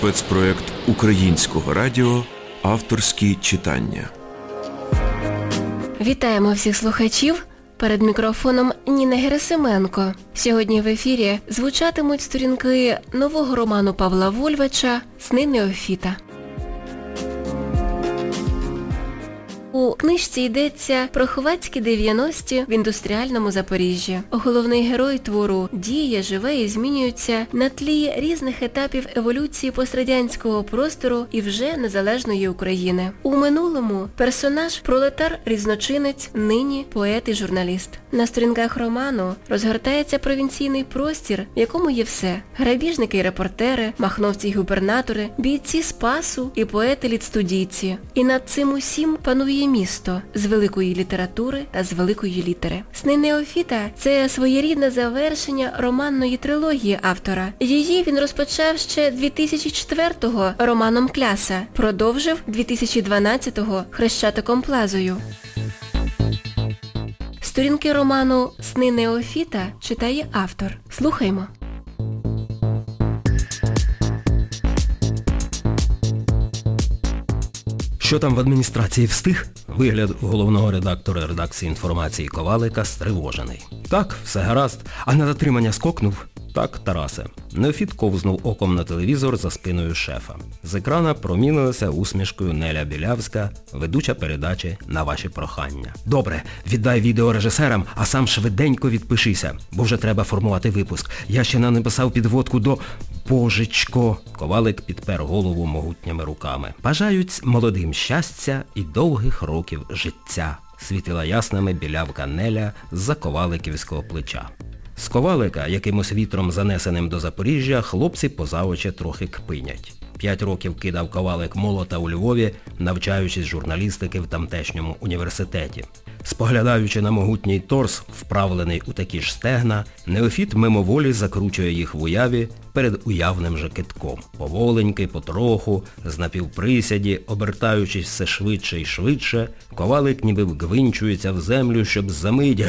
спецпроект Українського радіо Авторські читання. Вітаємо всіх слухачів. Перед мікрофоном Ніна Герасименко. Сьогодні в ефірі звучатимуть сторінки нового роману Павла Вольвача Сни Неофіта. У книжці йдеться про ховацькі 90-ті в індустріальному Запоріжжі. Головний герой твору діє, живе і змінюється на тлі різних етапів еволюції пострадянського простору і вже незалежної України. У минулому персонаж пролетар-різночинець, нині поет і журналіст. На сторінках роману розгортається провінційний простір, в якому є все. Грабіжники і репортери, махновці й губернатори, бійці спасу і поети-лідстудійці. І над цим усім панує місто з великої літератури та з великої літери. Сни Неофіта це своєрідне завершення романної трилогії автора. Її він розпочав ще 2004-го романом Кляса, продовжив 2012-го Хрещатиком Плазою. Сторінки роману Сни Неофіта читає автор. Слухаймо. Що там в адміністрації встиг? Вигляд головного редактора редакції інформації Ковалика стривожений. Так, все гаразд, а на затримання скокнув? Так, Тарасе. Неофіт ковзнув оком на телевізор за спиною шефа. З екрана промінилася усмішкою Неля Білявська, ведуча передачі на ваші прохання. Добре, віддай відео режисерам, а сам швиденько відпишися, бо вже треба формувати випуск. Я ще не написав підводку до... Божечко. Ковалик підпер голову могутніми руками. Бажають молодим щастя і довгих років життя. Світила ясними білявка Неля з-за коваликівського плеча. З ковалика, якимось вітром занесеним до Запоріжжя, хлопці поза очі трохи кпинять. П'ять років кидав ковалик молота у Львові, навчаючись журналістики в тамтешньому університеті. Споглядаючи на могутній торс, вправлений у такі ж стегна, Неофіт мимоволі закручує їх в уяві перед уявним же китком. Поволеньки, потроху, з напівприсяді, обертаючись все швидше і швидше, ковалик ніби вгвинчується в землю, щоб замить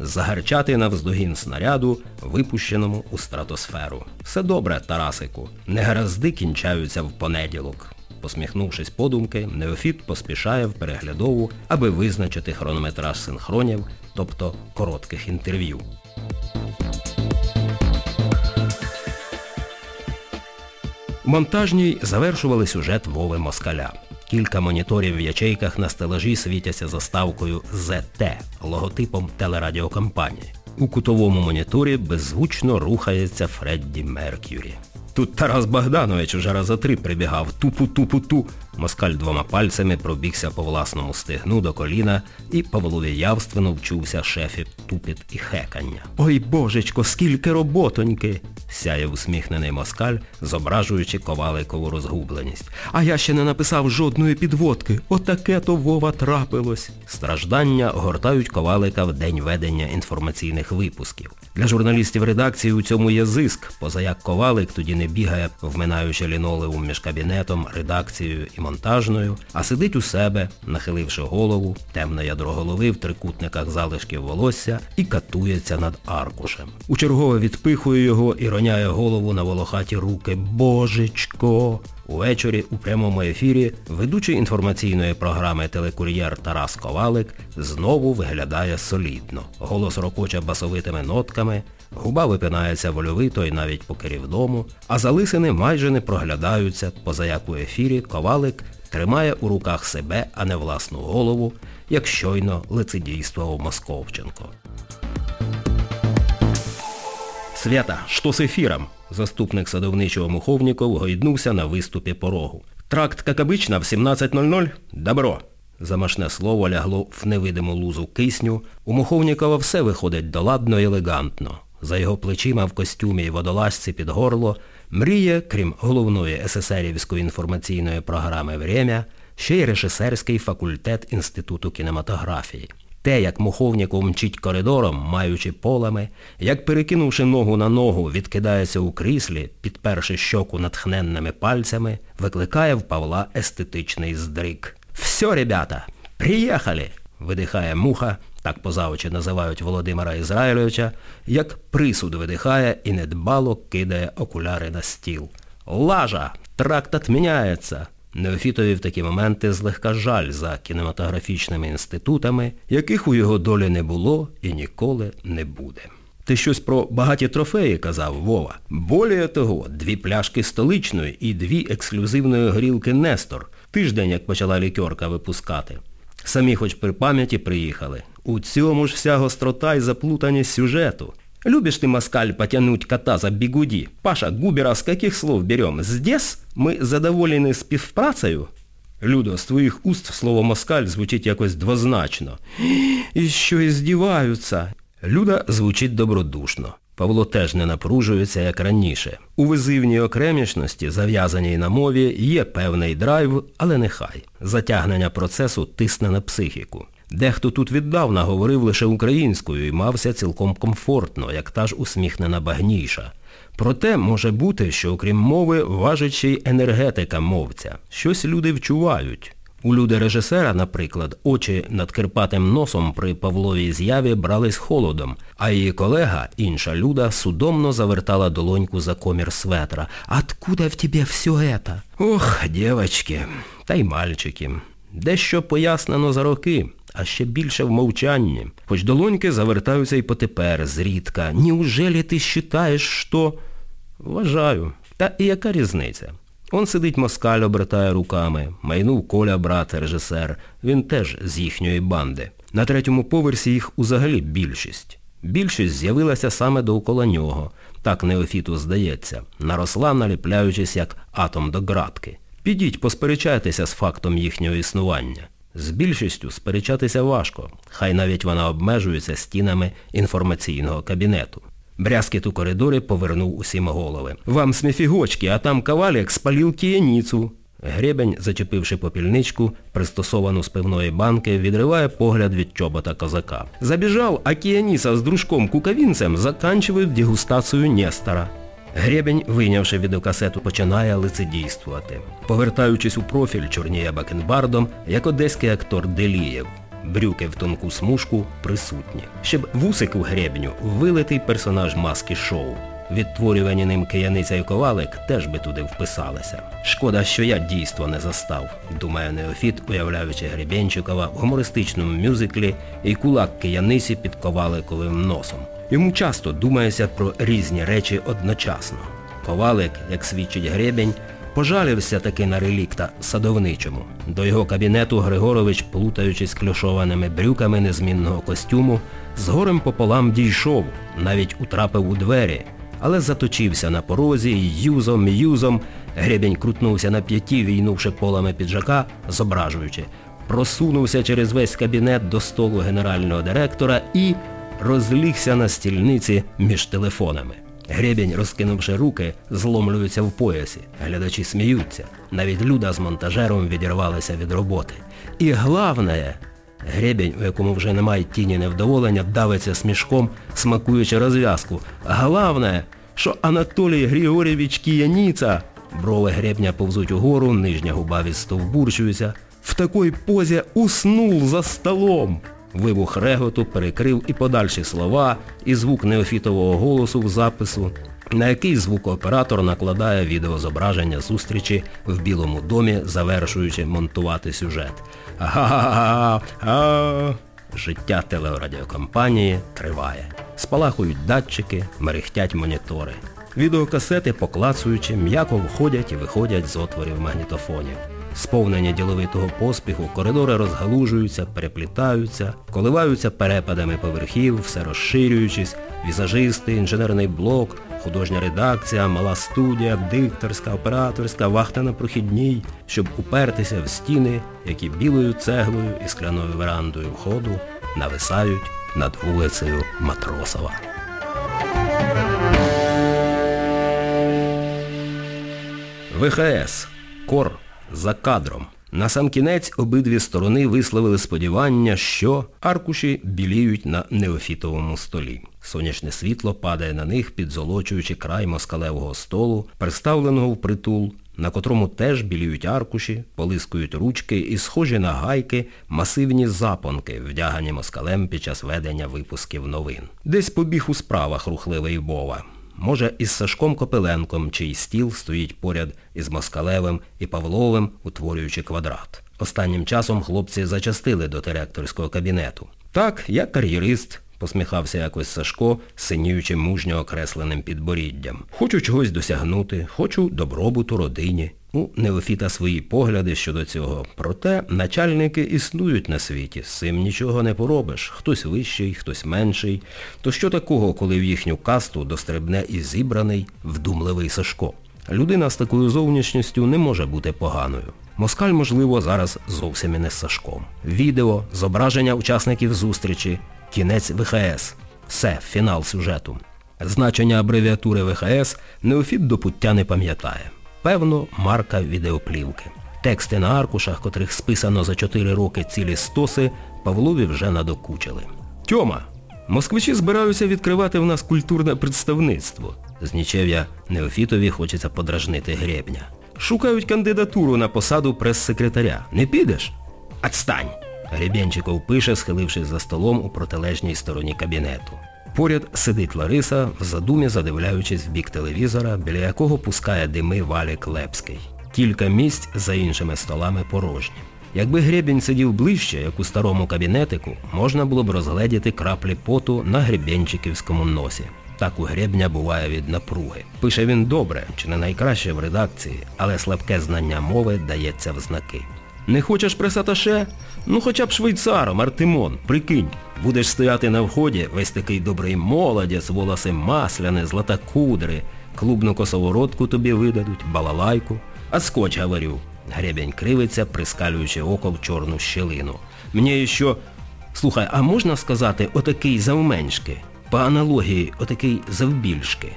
загарчати навздогін снаряду, випущеному у стратосферу. Все добре, Тарасику. Негаразди кінчаються в понеділок. Посміхнувшись подумки, Неофіт поспішає в переглядову, аби визначити хронометраж синхронів, тобто коротких інтерв'ю. Монтажній завершували сюжет Вови Москаля. Кілька моніторів в ячейках на стелажі світяться заставкою ЗТ, логотипом телерадіокомпанії. У кутовому моніторі беззвучно рухається Фредді Мерк'юрі. Тут Тарас Богданович уже раза три прибігав тупу-тупу-ту. Москаль двома пальцями пробігся по власному стигну до коліна і Павлові явственно вчувся шефі тупіт і хекання. Ой божечко, скільки роботоньки! сяє усміхнений москаль, зображуючи коваликову розгубленість. А я ще не написав жодної підводки. Отаке то Вова трапилось. Страждання огортають ковалика в день ведення інформаційних випусків. Для журналістів редакції у цьому є зиск, поза як ковалик тоді не бігає, вминаючи лінолеум між кабінетом, редакцією і монтажною, а сидить у себе, нахиливши голову, темне ядро голови в трикутниках залишків волосся і катується над аркушем. У чергове відпихує його і роняє голову на волохаті руки. Божечко! Увечері у прямому ефірі ведучий інформаційної програми телекур'єр Тарас Ковалик знову виглядає солідно. Голос рокоче басовитими нотками, губа випинається вольовито і навіть по керівному, а залисини майже не проглядаються, поза як у ефірі Ковалик тримає у руках себе, а не власну голову, як щойно лицедійствував Московченко. Свята, що з ефіром? Заступник садовничого Муховніков гойднувся на виступі порогу. Тракт, як в 17.00? Добро. Замашне слово лягло в невидиму лузу кисню. У Муховнікова все виходить доладно і елегантно. За його плечима в костюмі і водолазці під горло мріє, крім головної есесерівської інформаційної програми «Время», ще й режисерський факультет Інституту кінематографії. Те, як Муховніков мчить коридором, маючи полами, як перекинувши ногу на ногу, відкидається у кріслі, підперши щоку натхненними пальцями, викликає в Павла естетичний здрик. «Все, ребята, приїхали!» видихає муха, так позавочі називають Володимира Ізраїльовича, як присуд видихає і недбало кидає окуляри на стіл. Лажа! Тракт отміняється! Неофітові в такі моменти злегка жаль за кінематографічними інститутами, яких у його долі не було і ніколи не буде. Ти щось про багаті трофеї казав, Вова. Более того, дві пляшки столичної і дві ексклюзивної горілки Нестор. Тиждень, як почала лікерка випускати. Самі хоч при пам'яті приїхали. У цьому ж вся гострота і заплутаність сюжету. Любишь ты, москаль, потянуть кота за бігуді? Паша, Губера з каких слов берем? Здесь ми задоволені співпрацею? Людо, з твоїх уст слово москаль звучить якось двозначно. І що і здіваються. Люда звучить добродушно. Павло теж не напружується, як раніше. У визивній окремішності, зав'язаній на мові, є певний драйв, але нехай. Затягнення процесу тисне на психіку. Дехто тут віддавна говорив лише українською і мався цілком комфортно, як та ж усміхнена багніша. Проте може бути, що окрім мови важить ще й енергетика мовця. Щось люди вчувають. У люди режисера, наприклад, очі над кирпатим носом при Павловій з'яві брались холодом, а її колега, інша люда, судомно завертала долоньку за комір светра. «Откуда в тебе все это?» Ох, дівочки, та й мальчики. Дещо пояснено за роки, а ще більше в мовчанні. Хоч долоньки завертаються і потепер, зрідка. Неужели ти считаєш, що... Вважаю. Та і яка різниця? Он сидить москаль, обертає руками. Майнув Коля, брат, режисер. Він теж з їхньої банди. На третьому поверсі їх узагалі більшість. Більшість з'явилася саме довкола нього. Так Неофіту здається. Наросла, наліпляючись як атом до градки. Підіть, посперечайтеся з фактом їхнього існування. З більшістю сперечатися важко, хай навіть вона обмежується стінами інформаційного кабінету. Брязкіт у коридорі повернув усім голови. Вам сміфігочки, а там кавалік спалив кияніцу. Гребень, зачепивши попільничку, пристосовану з пивної банки, відриває погляд від чобота козака. Забіжав, а кияніса з дружком-кукавінцем заканчують дегустацію Нестора. Гребень, вийнявши відеокасету, починає лицедійствувати. Повертаючись у профіль, чорніє бакенбардом, як одеський актор Делієв. Брюки в тонку смужку присутні. Щоб вусик у гребню вилитий персонаж маски шоу. Відтворювані ним кияниця і ковалик теж би туди вписалися. Шкода, що я дійство не застав, думає Неофіт, уявляючи Гребенчикова в гумористичному мюзиклі і кулак кияниці під коваликовим носом. Йому часто думається про різні речі одночасно. Ковалик, як свідчить Гребень, пожалився таки на релікта садовничому. До його кабінету Григорович, плутаючись кльошованими брюками незмінного костюму, з горем пополам дійшов, навіть утрапив у двері, але заточився на порозі юзом, юзом, Гребень крутнувся на п'яті, війнувши полами піджака, зображуючи, просунувся через весь кабінет до столу генерального директора і розлігся на стільниці між телефонами. Гребень, розкинувши руки, зломлюється в поясі. Глядачі сміються. Навіть люда з монтажером відірвалися від роботи. І головне, гребень, у якому вже немає тіні невдоволення, давиться смішком, смакуючи розв'язку. Головне, що Анатолій Григорєвич Кияніца, брови гребня повзуть угору, нижня губа відстовбурчується, в такій позі уснув за столом. Вибух реготу перекрив і подальші слова, і звук неофітового голосу в запису, на який звукооператор накладає відеозображення зустрічі в Білому домі, завершуючи монтувати сюжет. Життя телерадіокомпанії триває. Спалахують датчики, мерехтять монітори. Відеокасети, поклацуючи, м'яко входять і виходять з отворів магнітофонів. Сповнені діловитого поспіху, коридори розгалужуються, переплітаються, коливаються перепадами поверхів, все розширюючись, візажисти, інженерний блок, художня редакція, мала студія, дикторська, операторська, вахта на прохідній, щоб упертися в стіни, які білою цеглою і скляною верандою входу нависають над вулицею Матросова. ВХС. Кор за кадром. На сам кінець обидві сторони висловили сподівання, що аркуші біліють на неофітовому столі. Сонячне світло падає на них, підзолочуючи край москалевого столу, представленого в притул, на котрому теж біліють аркуші, полискують ручки і схожі на гайки масивні запонки, вдягані москалем під час ведення випусків новин. Десь побіг у справах рухливий Вова. Може із Сашком Копиленком, чий стіл стоїть поряд із Москалевим і Павловим, утворюючи квадрат. Останнім часом хлопці зачастили до директорського кабінету. Так, я кар'єрист, посміхався якось Сашко, синіючи мужньо окресленим підборіддям. Хочу чогось досягнути, хочу добробуту родині. У Неофіта свої погляди щодо цього. Проте начальники існують на світі, з цим нічого не поробиш. Хтось вищий, хтось менший. То що такого, коли в їхню касту дострибне і зібраний, вдумливий Сашко? Людина з такою зовнішністю не може бути поганою. Москаль, можливо, зараз зовсім і не з Сашком. Відео, зображення учасників зустрічі, кінець ВХС. Все, фінал сюжету. Значення абревіатури ВХС Неофіт до пуття не пам'ятає. Певно, марка відеоплівки. Тексти на аркушах, котрих списано за 4 роки цілі стоси, Павлові вже надокучили. Тьома, москвичі збираються відкривати в нас культурне представництво. З нічев'я Неофітові хочеться подражнити гребня. Шукають кандидатуру на посаду прес-секретаря. Не підеш? Отстань! Гребенчиков пише, схилившись за столом у протилежній стороні кабінету. Поряд сидить Лариса, в задумі задивляючись в бік телевізора, біля якого пускає дими Валік Лепський. Кілька місць за іншими столами порожні. Якби гребінь сидів ближче, як у старому кабінетику, можна було б розгледіти краплі поту на гребенчиківському носі. Так у гребня буває від напруги. Пише він добре, чи не найкраще в редакції, але слабке знання мови дається в знаки. Не хочеш пресаташе? Ну хоча б швейцаром, Артемон, прикинь. Будеш стояти на вході, весь такий добрий молодець, волоси масляне, златакудри, клубну косоворотку тобі видадуть, балалайку. А скоч, говорю. Гребень кривиться, прискалюючи око в чорну щелину. Мені що... Слухай, а можна сказати отакий завменшки? По аналогії отакий завбільшки.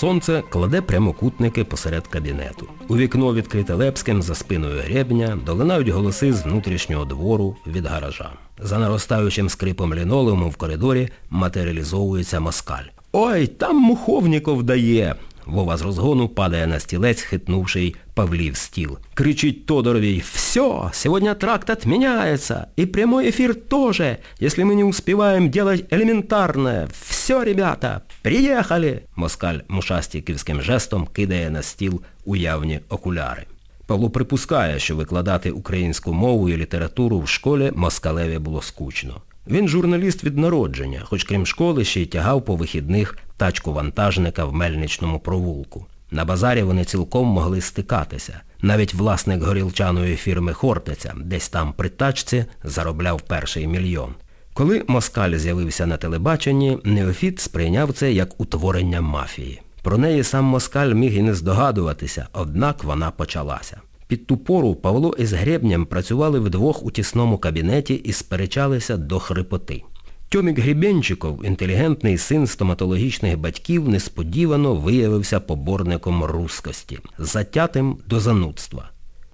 Сонце кладе прямокутники посеред кабінету. У вікно відкрите Лепським за спиною гребня долинають голоси з внутрішнього двору від гаража. За наростаючим скрипом лінолеуму в коридорі матеріалізовується москаль. Ой, там Муховніков дає. Вова з розгону падає на стілець, хитнувший Павлів стіл. Кричить Тодоровій, «Все, сегодня тракт отменяется, и прямой эфир тоже, если мы не успеваем делать элементарное. Все, ребята, приехали!» Москаль мушастіківським жестом кидає на стіл уявні окуляри. Павло припускає, що викладати українську мову і літературу в школі москалеві було скучно. Він журналіст від народження, хоч крім школи ще й тягав по вихідних тачку вантажника в мельничному провулку. На базарі вони цілком могли стикатися. Навіть власник горілчаної фірми Хортиця десь там при тачці заробляв перший мільйон. Коли Москаль з'явився на телебаченні, Неофіт сприйняв це як утворення мафії. Про неї сам Москаль міг і не здогадуватися, однак вона почалася. Під ту пору Павло із Гребнем працювали вдвох у тісному кабінеті і сперечалися до хрипоти. Тьомік Гребенчиков, інтелігентний син стоматологічних батьків, несподівано виявився поборником рускості, затятим до занудства.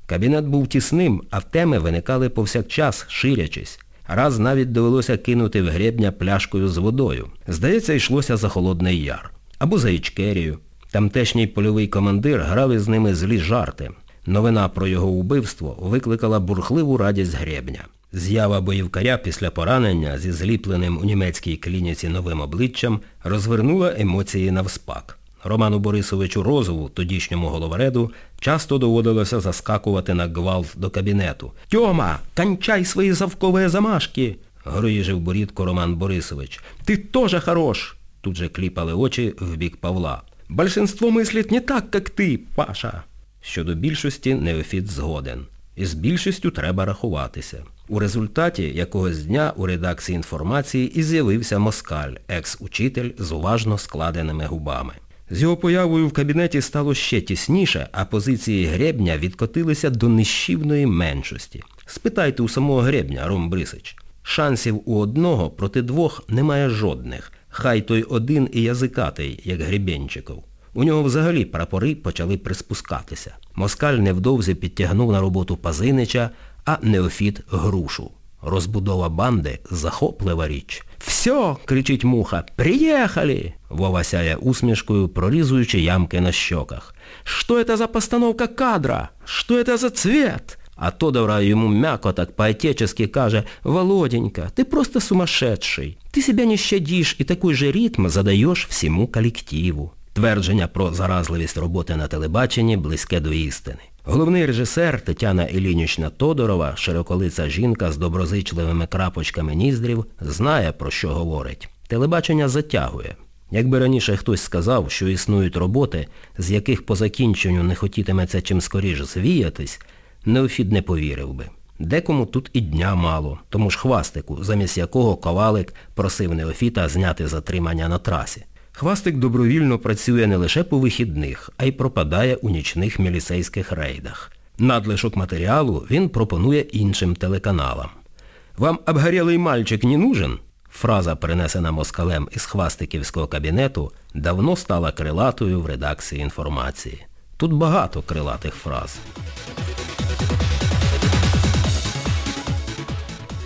Кабінет був тісним, а теми виникали повсякчас, ширячись. Раз навіть довелося кинути в гребня пляшкою з водою. Здається, йшлося за Холодний Яр. Або за Ічкерію. Тамтешній польовий командир грав із ними злі жарти. Новина про його вбивство викликала бурхливу радість гребня. З'ява боївкаря після поранення зі зліпленим у німецькій клініці новим обличчям розвернула емоції навспак. Роману Борисовичу Розову, тодішньому головореду, часто доводилося заскакувати на гвалт до кабінету. «Тьома, кончай свої завкові замашки!» гроїжив борідко Роман Борисович. «Ти теж хорош!» Тут же кліпали очі в бік Павла. «Большинство мислить не так, як ти, Паша!» Щодо більшості Неофіт згоден. І з більшістю треба рахуватися. У результаті якогось дня у редакції інформації і з'явився Москаль, екс-учитель з уважно складеними губами. З його появою в кабінеті стало ще тісніше, а позиції Гребня відкотилися до нищівної меншості. Спитайте у самого Гребня, Ром Брисич. Шансів у одного проти двох немає жодних. Хай той один і язикатий, як Гребенчиков. У нього взагалі прапори почали приспускатися. Москаль невдовзі підтягнув на роботу Пазинича, а Неофіт Грушу. Розбудова банди захоплива річ. Все, кричить муха, приїхали! Вова сяє усмішкою, прорізуючи ямки на щоках. Що це за постановка кадра? Що це за цвет? А Тодора йому м'яко так по-отечески каже, Володенька, ти просто сумасшедший. Ти себе не щадиш і такий же ритм задаєш всьому колективу. Твердження про заразливість роботи на телебаченні близьке до істини. Головний режисер Тетяна Ілінічна Тодорова, широколиця жінка з доброзичливими крапочками ніздрів, знає, про що говорить. Телебачення затягує. Якби раніше хтось сказав, що існують роботи, з яких по закінченню не хотітиметься чим скоріш звіятись, Неофіт не повірив би. Декому тут і дня мало, тому ж хвастику, замість якого ковалик просив Неофіта зняти затримання на трасі. Хвастик добровільно працює не лише по вихідних, а й пропадає у нічних міліцейських рейдах. Надлишок матеріалу він пропонує іншим телеканалам. Вам обгорілий мальчик не нужен? Фраза, принесена москалем із хвастиківського кабінету, давно стала крилатою в редакції інформації. Тут багато крилатих фраз.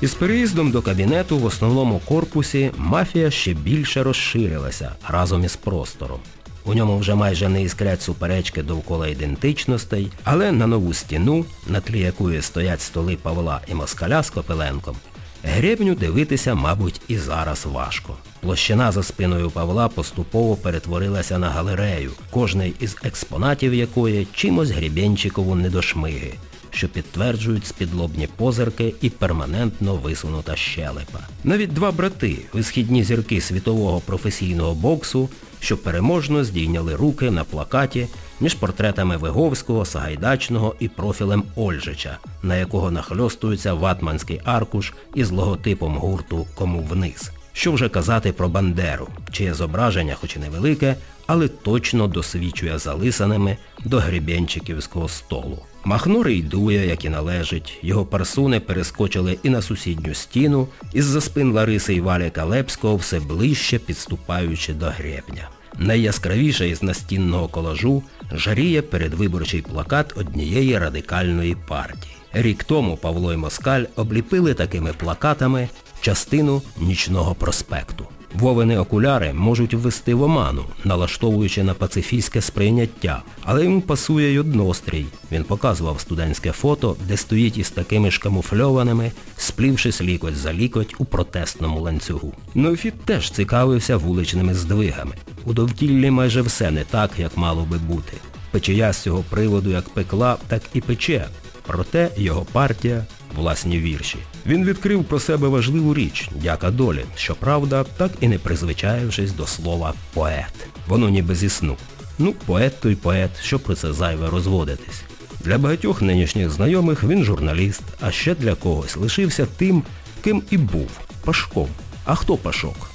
Із переїздом до кабінету в основному корпусі мафія ще більше розширилася разом із простором. У ньому вже майже не іскрять суперечки довкола ідентичностей, але на нову стіну, на тлі якої стоять столи Павла і Москаля з Копеленком, гребню дивитися, мабуть, і зараз важко. Площина за спиною Павла поступово перетворилася на галерею, кожний із експонатів якої чимось гребенчикову недошмиги що підтверджують спідлобні позирки і перманентно висунута щелепа. Навіть два брати, висхідні зірки світового професійного боксу, що переможно здійняли руки на плакаті між портретами Виговського, Сагайдачного і профілем Ольжича, на якого нахльостується ватманський аркуш із логотипом гурту Кому вниз. Що вже казати про Бандеру, чиє зображення, хоч і невелике, але точно досвідчує залисаними до гребенчиківського столу. Махно рейдує, як і належить. Його парсуни перескочили і на сусідню стіну, із-за спин Лариси і Валі Калепського все ближче підступаючи до гребня. Найяскравіше із настінного колажу жаріє передвиборчий плакат однієї радикальної партії. Рік тому Павло і Москаль обліпили такими плакатами частину нічного проспекту. Вовини окуляри можуть ввести в оману, налаштовуючи на пацифійське сприйняття, але йому пасує й однострій. Він показував студентське фото, де стоїть із такими ж камуфльованими, сплівшись лікоть за лікоть у протестному ланцюгу. Неофіт теж цікавився вуличними здвигами. У довкіллі майже все не так, як мало би бути. Печія з цього приводу як пекла, так і пече. Проте його партія власні вірші. Він відкрив про себе важливу річ, дяка долі, щоправда, так і не призвичаївшись до слова поет. Воно ніби зі сну. Ну, поет той поет, що про це зайве розводитись. Для багатьох нинішніх знайомих він журналіст, а ще для когось лишився тим, ким і був Пашком. А хто Пашок?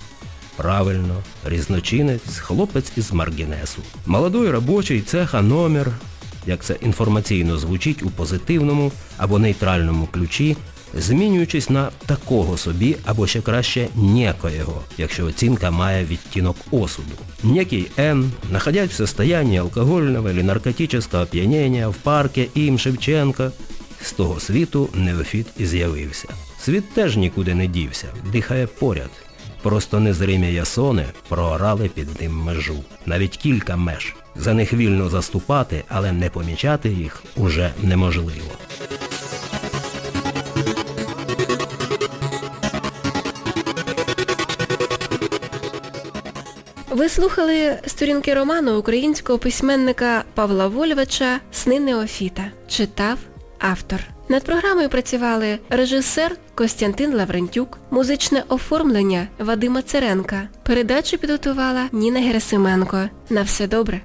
Правильно, різночинець, хлопець із Маргінесу. Молодой робочий цеха номер, як це інформаційно звучить у позитивному або нейтральному ключі, змінюючись на такого собі або ще краще некоєго, якщо оцінка має відтінок осуду. Некий Н, находясь в состоянии алкогольного или наркотического оп'янення в парке ім Шевченка, з того світу Неофіт і з'явився. Світ теж нікуди не дівся, дихає поряд. Просто незримі ясони проорали під ним межу. Навіть кілька меж. За них вільно заступати, але не помічати їх уже неможливо. Ви слухали сторінки роману українського письменника Павла Вольвача Сни Неофіта. Читав автор. Над програмою працювали режисер Костянтин Лаврентюк, музичне оформлення Вадима Церенка. Передачу підготувала Ніна Герасименко. На все добре.